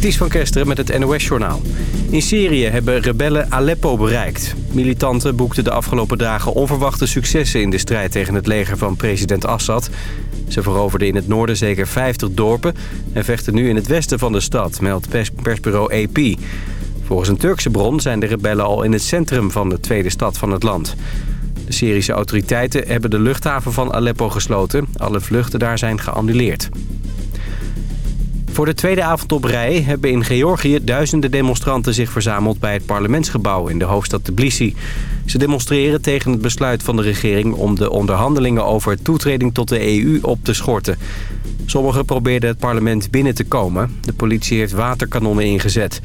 Ties van Kesteren met het NOS-journaal. In Syrië hebben rebellen Aleppo bereikt. Militanten boekten de afgelopen dagen onverwachte successen... in de strijd tegen het leger van president Assad. Ze veroverden in het noorden zeker 50 dorpen... en vechten nu in het westen van de stad, meldt persbureau AP. Volgens een Turkse bron zijn de rebellen al in het centrum van de tweede stad van het land. De Syrische autoriteiten hebben de luchthaven van Aleppo gesloten. Alle vluchten daar zijn geannuleerd. Voor de tweede avond op rij hebben in Georgië duizenden demonstranten zich verzameld bij het parlementsgebouw in de hoofdstad Tbilisi. Ze demonstreren tegen het besluit van de regering om de onderhandelingen over toetreding tot de EU op te schorten. Sommigen probeerden het parlement binnen te komen. De politie heeft waterkanonnen ingezet.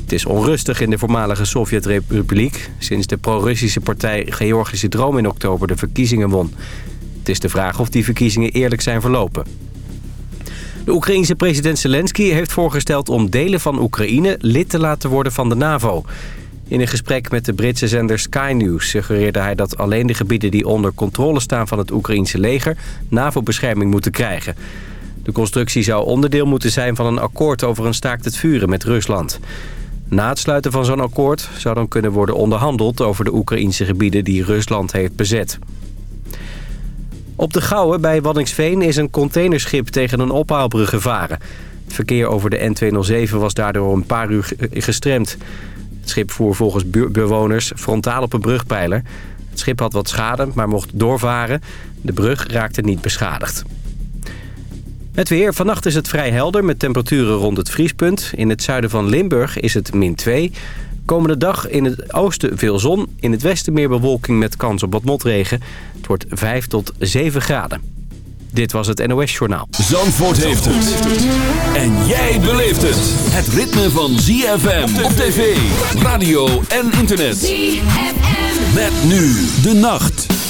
Het is onrustig in de voormalige Sovjet-republiek... sinds de pro-Russische partij Georgische Droom in oktober de verkiezingen won. Het is de vraag of die verkiezingen eerlijk zijn verlopen. De Oekraïense president Zelensky heeft voorgesteld om delen van Oekraïne lid te laten worden van de NAVO. In een gesprek met de Britse zender Sky News suggereerde hij dat alleen de gebieden die onder controle staan van het Oekraïense leger NAVO-bescherming moeten krijgen. De constructie zou onderdeel moeten zijn van een akkoord over een staakt het vuren met Rusland. Na het sluiten van zo'n akkoord zou dan kunnen worden onderhandeld over de Oekraïnse gebieden die Rusland heeft bezet. Op de Gouwe bij Waddingsveen is een containerschip tegen een ophaalbrug gevaren. Het verkeer over de N207 was daardoor een paar uur gestremd. Het schip voer volgens bewoners frontaal op een brugpijler. Het schip had wat schade, maar mocht doorvaren. De brug raakte niet beschadigd. Het weer. Vannacht is het vrij helder met temperaturen rond het vriespunt. In het zuiden van Limburg is het min 2. Komende dag in het oosten veel zon. In het westen meer bewolking met kans op wat motregen. Het wordt 5 tot 7 graden. Dit was het NOS Journaal. Zandvoort heeft het. En jij beleeft het. Het ritme van ZFM op tv, radio en internet. ZFM. Met nu de nacht.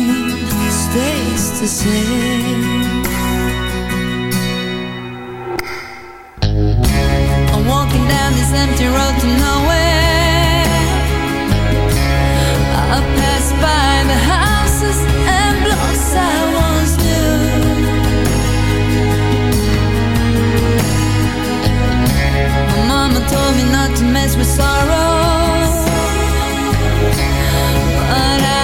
the same. I'm walking down this empty road to nowhere. I pass by the houses and blocks I once knew. My mama told me not to mess with sorrow, but I.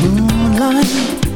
moonlight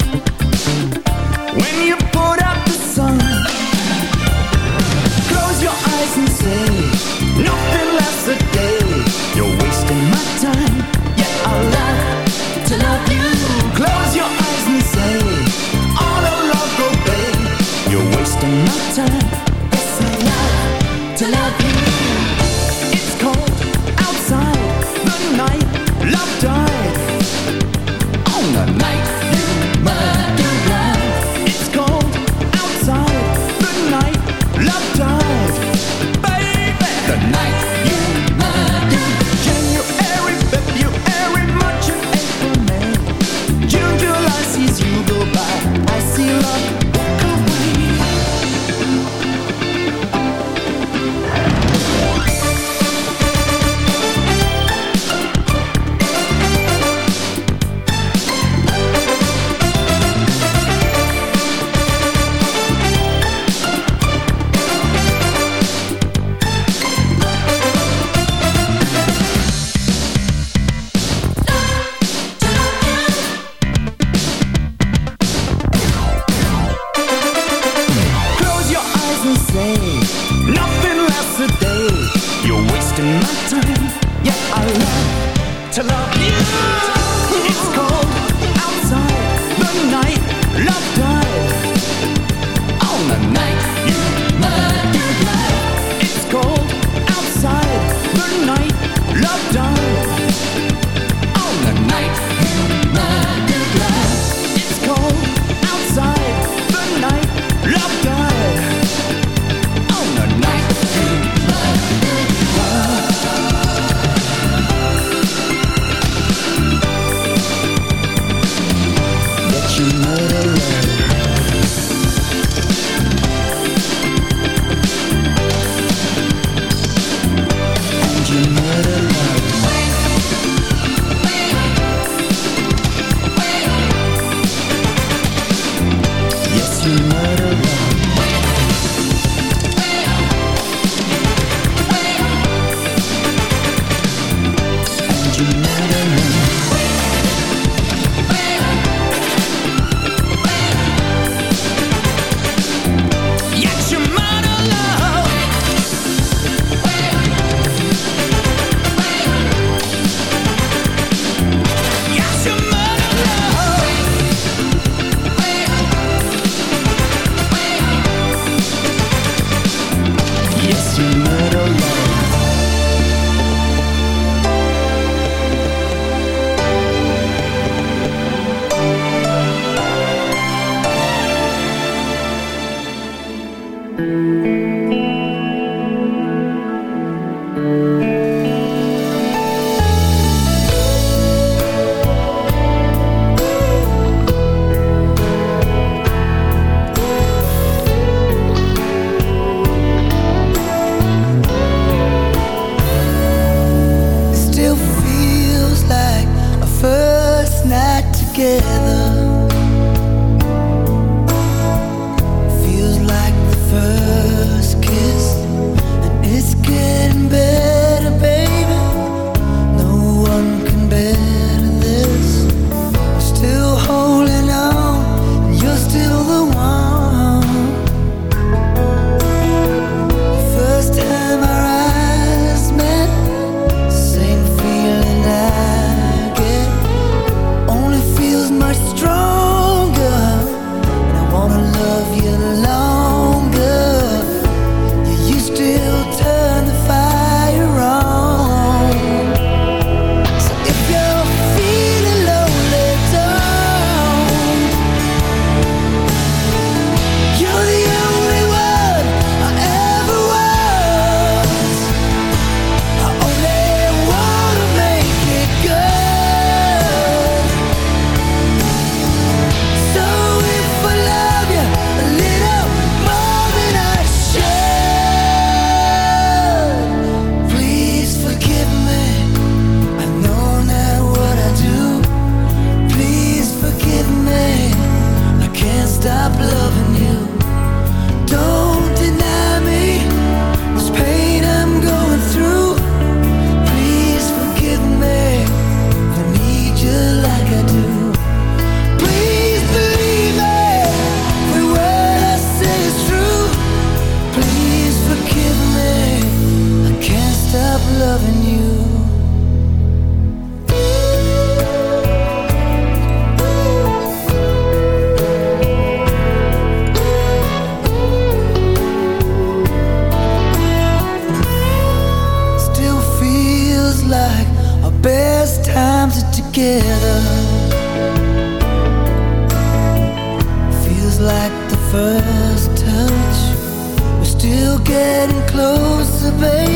closer,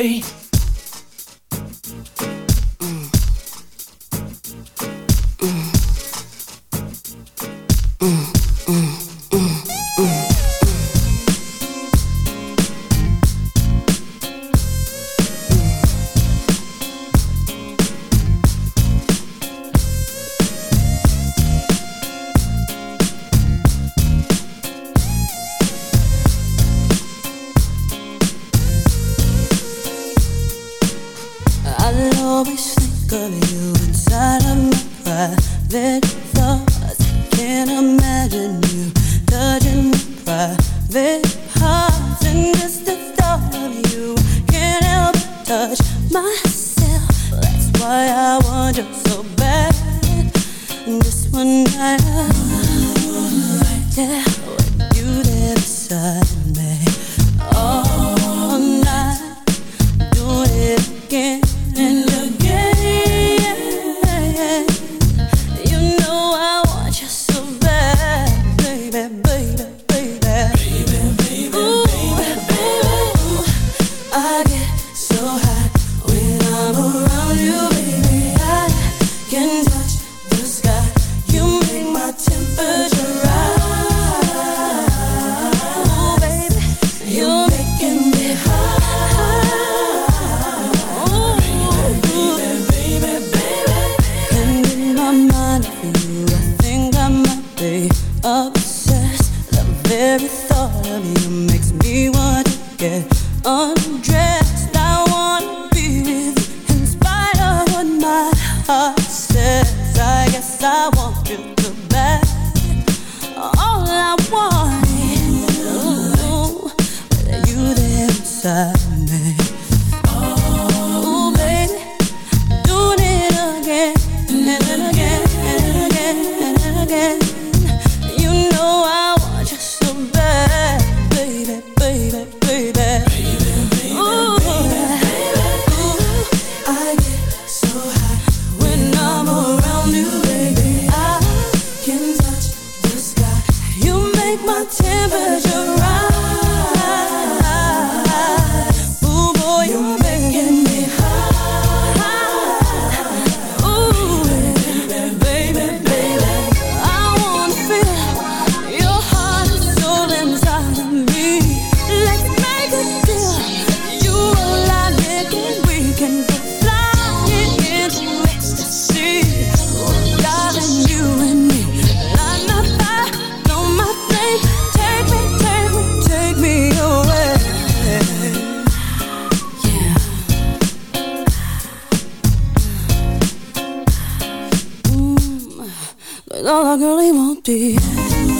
are won't be.